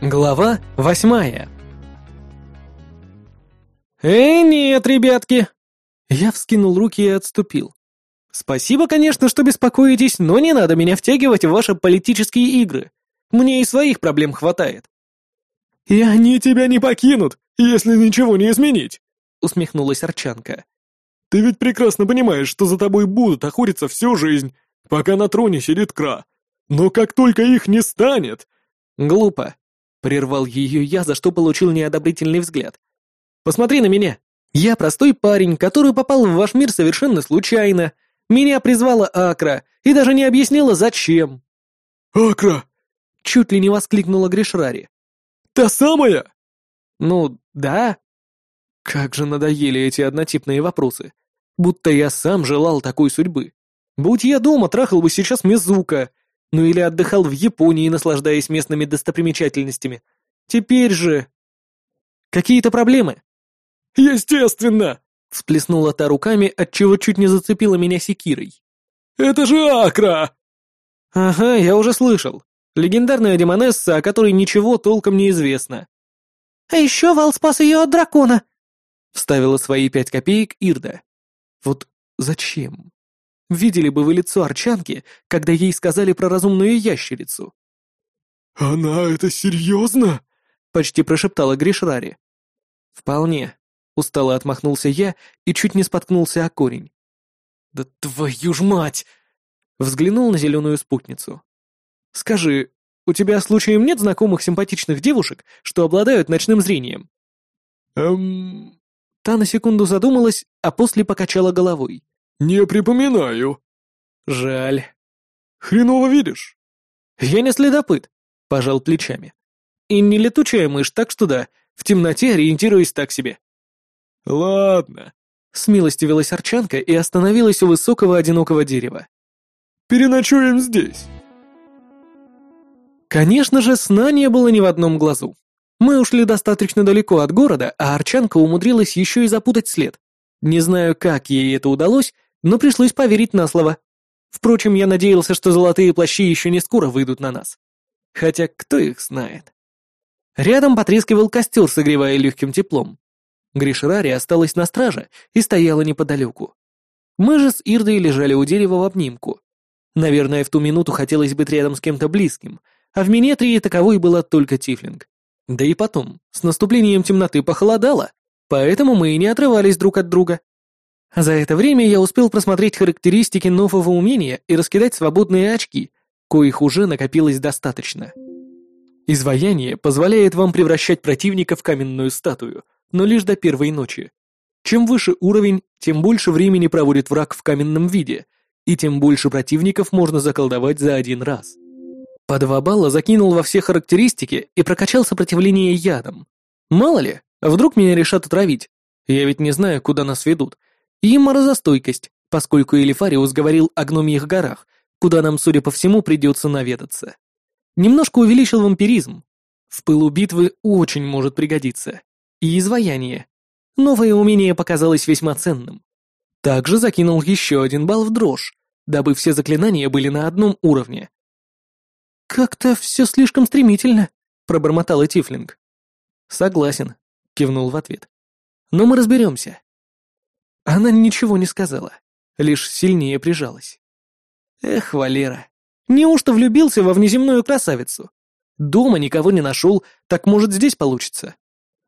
Глава восьмая «Эй, нет, ребятки!» Я вскинул руки и отступил. «Спасибо, конечно, что беспокоитесь, но не надо меня втягивать в ваши политические игры. Мне и своих проблем хватает». «И они тебя не покинут, если ничего не изменить!» — усмехнулась Арчанка. «Ты ведь прекрасно понимаешь, что за тобой будут охотиться всю жизнь, пока на троне сидит Кра. Но как только их не станет...» «Глупо. Прервал ее я, за что получил неодобрительный взгляд. «Посмотри на меня. Я простой парень, который попал в ваш мир совершенно случайно. Меня призвала Акра и даже не объяснила, зачем». «Акра!» — чуть ли не воскликнула Гришрари. «Та самая?» «Ну, да». Как же надоели эти однотипные вопросы. Будто я сам желал такой судьбы. Будь я дома, трахал бы сейчас Мизука, ну или отдыхал в Японии, наслаждаясь местными достопримечательностями. Теперь же... Какие-то проблемы? Естественно! Всплеснула та руками, отчего чуть не зацепила меня секирой. Это же Акра! Ага, я уже слышал. Легендарная демонесса, о которой ничего толком не известно. А еще Вал спас ее от дракона. Вставила свои пять копеек Ирда. Вот зачем? Видели бы вы лицо Арчанки, когда ей сказали про разумную ящерицу. «Она это серьезно?» — почти прошептала Гришрари. «Вполне», — устало отмахнулся я и чуть не споткнулся о корень. «Да твою ж мать!» Взглянул на зеленую спутницу. «Скажи, у тебя случаем нет знакомых симпатичных девушек, что обладают ночным зрением?» «Эм...» Та на секунду задумалась, а после покачала головой. «Не припоминаю». «Жаль». «Хреново видишь?» «Я не следопыт», — пожал плечами. «И не летучая мышь, так что да, в темноте ориентируюсь так себе». «Ладно», — смилостивилась Арчанка и остановилась у высокого одинокого дерева. «Переночуем здесь». Конечно же, сна не было ни в одном глазу. Мы ушли достаточно далеко от города, а Арчанка умудрилась еще и запутать след. Не знаю, как ей это удалось, но пришлось поверить на слово. Впрочем, я надеялся, что золотые плащи еще не скоро выйдут на нас. Хотя кто их знает. Рядом потрескивал костер, согревая легким теплом. Гришрари осталась на страже и стояла неподалеку. Мы же с Ирдой лежали у дерева в обнимку. Наверное, в ту минуту хотелось быть рядом с кем-то близким, а в Минетрии таковой была только Тифлинг. Да и потом, с наступлением темноты похолодало, поэтому мы и не отрывались друг от друга. За это время я успел просмотреть характеристики нового умения и раскидать свободные очки, коих уже накопилось достаточно. Изваяние позволяет вам превращать противника в каменную статую, но лишь до первой ночи. Чем выше уровень, тем больше времени проводит враг в каменном виде, и тем больше противников можно заколдовать за один раз. По два балла закинул во все характеристики и прокачал сопротивление ядом. Мало ли, вдруг меня решат отравить. Я ведь не знаю, куда нас ведут, и морозостойкость, поскольку Элифариус говорил о гномьих горах, куда нам, судя по всему, придется наведаться. Немножко увеличил вампиризм. В пылу битвы очень может пригодиться. И изваяние. Новое умение показалось весьма ценным. Также закинул еще один балл в дрожь, дабы все заклинания были на одном уровне. «Как-то все слишком стремительно», — пробормотала Тифлинг. «Согласен», — кивнул в ответ. «Но мы разберемся. Она ничего не сказала, лишь сильнее прижалась. Эх, Валера, неужто влюбился во внеземную красавицу? Дома никого не нашел, так может здесь получится.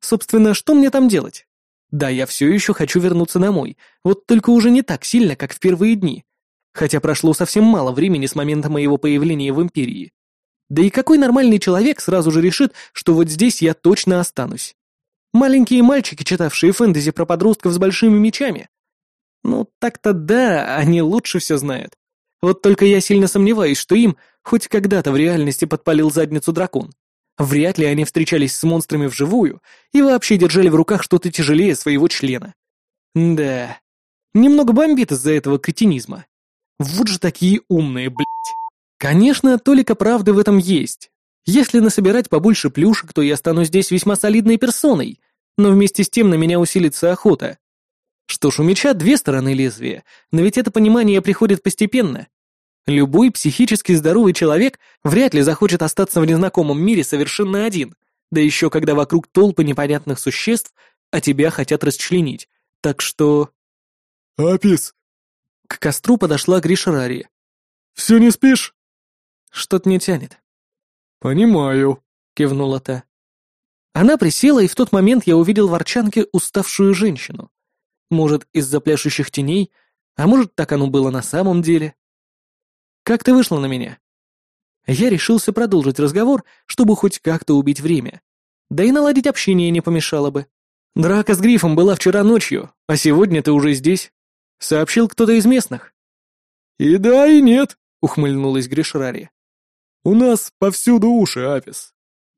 Собственно, что мне там делать? Да, я все еще хочу вернуться домой, вот только уже не так сильно, как в первые дни. Хотя прошло совсем мало времени с момента моего появления в Империи. Да и какой нормальный человек сразу же решит, что вот здесь я точно останусь? Маленькие мальчики, читавшие фэнтези про подростков с большими мечами. Ну, так-то да, они лучше все знают. Вот только я сильно сомневаюсь, что им хоть когда-то в реальности подпалил задницу дракон. Вряд ли они встречались с монстрами вживую и вообще держали в руках что-то тяжелее своего члена. Да, немного бомбит из-за этого кретинизма. Вот же такие умные, блядь. Конечно, толика правды в этом есть. Если насобирать побольше плюшек, то я стану здесь весьма солидной персоной, но вместе с тем на меня усилится охота. Что ж, у меча две стороны лезвия, но ведь это понимание приходит постепенно. Любой психически здоровый человек вряд ли захочет остаться в незнакомом мире совершенно один, да еще когда вокруг толпы непонятных существ, а тебя хотят расчленить. Так что... «Апис!» К костру подошла Гришарари. «Все не спишь?» «Что-то не тянет». «Понимаю», — кивнула та. Она присела, и в тот момент я увидел в Арчанке уставшую женщину. Может, из-за пляшущих теней, а может, так оно было на самом деле. «Как ты вышла на меня?» Я решился продолжить разговор, чтобы хоть как-то убить время. Да и наладить общение не помешало бы. Драка с Грифом была вчера ночью, а сегодня ты уже здесь. Сообщил кто-то из местных. «И да, и нет», — ухмыльнулась Гришрари. «У нас повсюду уши, Апис.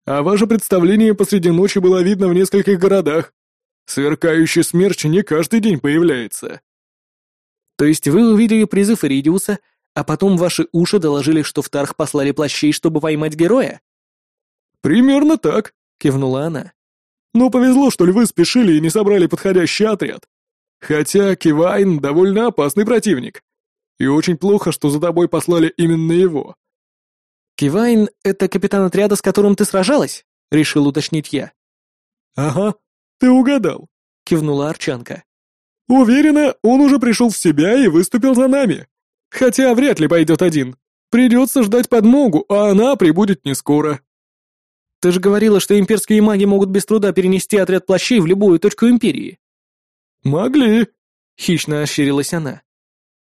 А ваше представление посреди ночи было видно в нескольких городах. Сверкающий смерч не каждый день появляется». «То есть вы увидели призыв Иридиуса, а потом ваши уши доложили, что в Тарх послали плащей, чтобы поймать героя?» «Примерно так», — кивнула она. «Но повезло, что львы спешили и не собрали подходящий отряд. Хотя Кивайн довольно опасный противник. И очень плохо, что за тобой послали именно его». «Кивайн — это капитан отряда, с которым ты сражалась?» — решил уточнить я. «Ага, ты угадал», — кивнула Арчанка. «Уверена, он уже пришел в себя и выступил за нами. Хотя вряд ли пойдет один. Придется ждать подмогу, а она прибудет не скоро. Ты же говорила, что имперские маги могут без труда перенести отряд плащей в любую точку империи. Могли, хищно ощерилась она.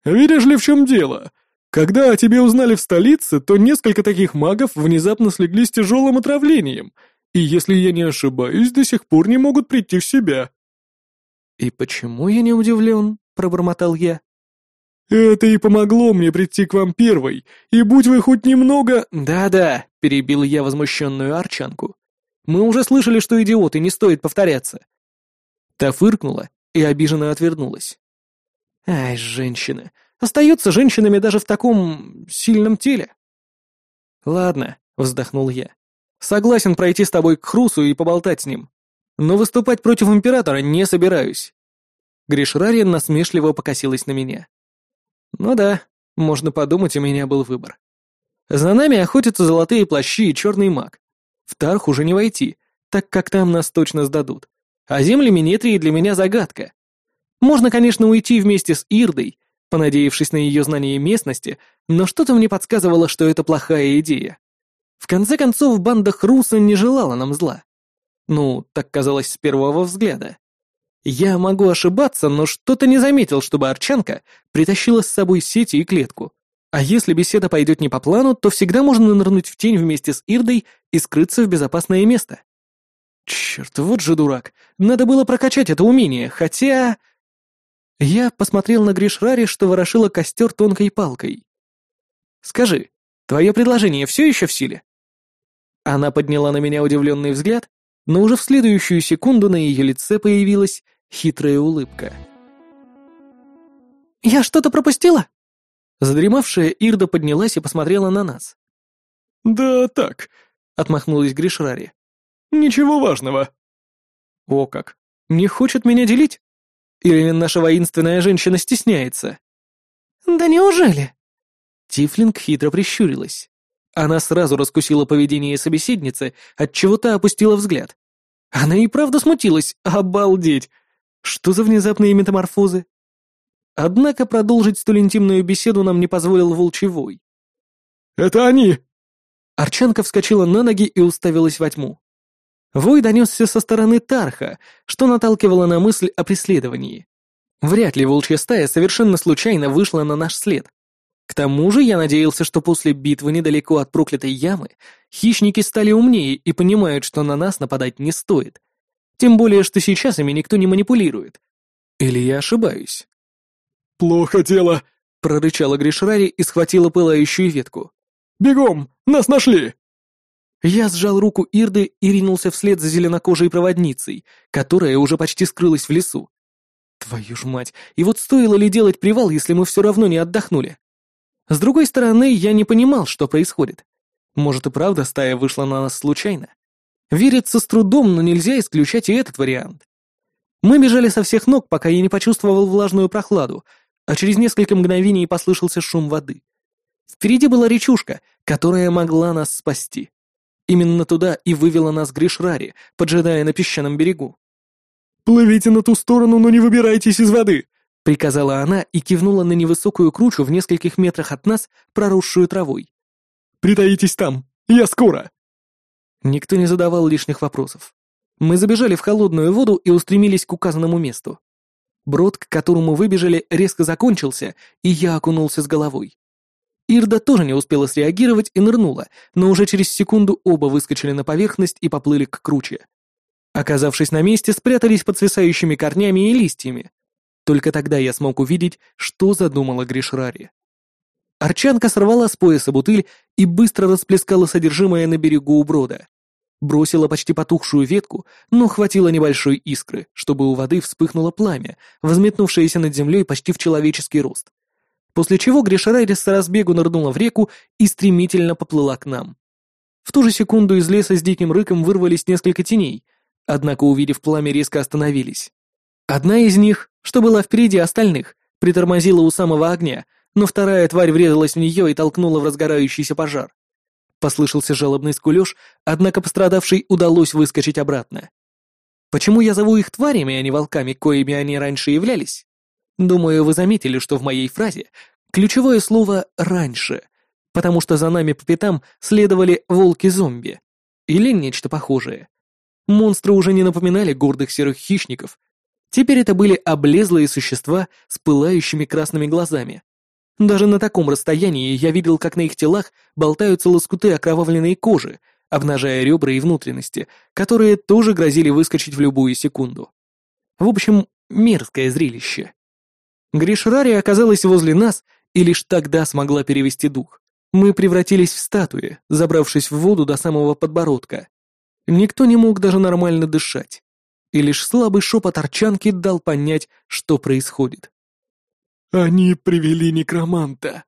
Видишь ли, в чем дело? Когда о тебе узнали в столице, то несколько таких магов внезапно слегли с тяжелым отравлением, и, если я не ошибаюсь, до сих пор не могут прийти в себя. «И почему я не удивлен?» — пробормотал я. «Это и помогло мне прийти к вам первой, и будь вы хоть немного...» «Да-да», — перебил я возмущенную арчанку. «Мы уже слышали, что идиоты, не стоит повторяться». Та фыркнула и обиженно отвернулась. «Ай, женщины, остаются женщинами даже в таком сильном теле». «Ладно», — вздохнул я. «Согласен пройти с тобой к Хрусу и поболтать с ним. Но выступать против императора не собираюсь». Гришрария насмешливо покосилась на меня. Ну да, можно подумать, у меня был выбор. За нами охотятся золотые плащи и черный маг. В Тарх уже не войти, так как там нас точно сдадут. А земли Минетрии для меня загадка. Можно, конечно, уйти вместе с Ирдой, понадеявшись на ее знание местности, но что-то мне подсказывало, что это плохая идея. В конце концов, банда Хруса не желала нам зла. Ну, так казалось с первого взгляда. Я могу ошибаться, но что-то не заметил, чтобы Арчанка притащила с собой сети и клетку. А если беседа пойдет не по плану, то всегда можно нырнуть в тень вместе с Ирдой и скрыться в безопасное место. Черт, вот же дурак. Надо было прокачать это умение, хотя... Я посмотрел на Гришрари, что ворошила костер тонкой палкой. «Скажи, твое предложение все еще в силе?» Она подняла на меня удивленный взгляд, но уже в следующую секунду на ее лице появилась хитрая улыбка. «Я что-то пропустила?» Задремавшая Ирда поднялась и посмотрела на нас. «Да так», — отмахнулась Гришрари. «Ничего важного». «О как! Не хочет меня делить? Или наша воинственная женщина стесняется?» «Да неужели?» Тифлинг хитро прищурилась. Она сразу раскусила поведение собеседницы, отчего та опустила взгляд. Она и правда смутилась, обалдеть! Что за внезапные метаморфозы? Однако продолжить столь интимную беседу нам не позволил волчевой. «Это они!» Арчанка вскочила на ноги и уставилась во тьму. Вой донесся со стороны Тарха, что наталкивало на мысль о преследовании. Вряд ли волчья стая совершенно случайно вышла на наш след. К тому же я надеялся, что после битвы недалеко от проклятой ямы хищники стали умнее и понимают, что на нас нападать не стоит. Тем более, что сейчас ими никто не манипулирует. Или я ошибаюсь? «Плохо дело», — прорычала Гришрари и схватила пылающую ветку. «Бегом! Нас нашли!» Я сжал руку Ирды и ринулся вслед за зеленокожей проводницей, которая уже почти скрылась в лесу. Твою ж мать, и вот стоило ли делать привал, если мы все равно не отдохнули? С другой стороны, я не понимал, что происходит. Может и правда стая вышла на нас случайно? Верится с трудом, но нельзя исключать и этот вариант. Мы бежали со всех ног, пока я не почувствовал влажную прохладу, а через несколько мгновений послышался шум воды. Впереди была речушка, которая могла нас спасти. Именно туда и вывела нас Гришрари, поджидая на песчаном берегу. «Плывите на ту сторону, но не выбирайтесь из воды!» — приказала она и кивнула на невысокую кручу в нескольких метрах от нас, проросшую травой. «Притаитесь там! Я скоро!» Никто не задавал лишних вопросов. Мы забежали в холодную воду и устремились к указанному месту. Брод, к которому выбежали, резко закончился, и я окунулся с головой. Ирда тоже не успела среагировать и нырнула, но уже через секунду оба выскочили на поверхность и поплыли к круче. Оказавшись на месте, спрятались под свисающими корнями и листьями. Только тогда я смог увидеть, что задумала Гришрари. Арчанка сорвала с пояса бутыль и быстро расплескала содержимое на берегу у брода. Бросила почти потухшую ветку, но хватило небольшой искры, чтобы у воды вспыхнуло пламя, взметнувшееся над землей почти в человеческий рост. После чего Гришарайрис с разбегу нырнула в реку и стремительно поплыла к нам. В ту же секунду из леса с диким рыком вырвались несколько теней, однако, увидев пламя, резко остановились. Одна из них, что была впереди остальных, притормозила у самого огня, но вторая тварь врезалась в нее и толкнула в разгорающийся пожар. Послышался жалобный скулеж, однако пострадавшей удалось выскочить обратно. Почему я зову их тварями, а не волками, коими они раньше являлись? Думаю, вы заметили, что в моей фразе ключевое слово «раньше», потому что за нами по пятам следовали волки-зомби. Или нечто похожее. Монстры уже не напоминали гордых серых хищников. Теперь это были облезлые существа с пылающими красными глазами. Даже на таком расстоянии я видел, как на их телах болтаются лоскуты окровавленной кожи, обнажая ребра и внутренности, которые тоже грозили выскочить в любую секунду. В общем, мерзкое зрелище. Гришрари оказалась возле нас и лишь тогда смогла перевести дух. Мы превратились в статуи, забравшись в воду до самого подбородка. Никто не мог даже нормально дышать. И лишь слабый шепот арчанки дал понять, что происходит. «Они привели некроманта»,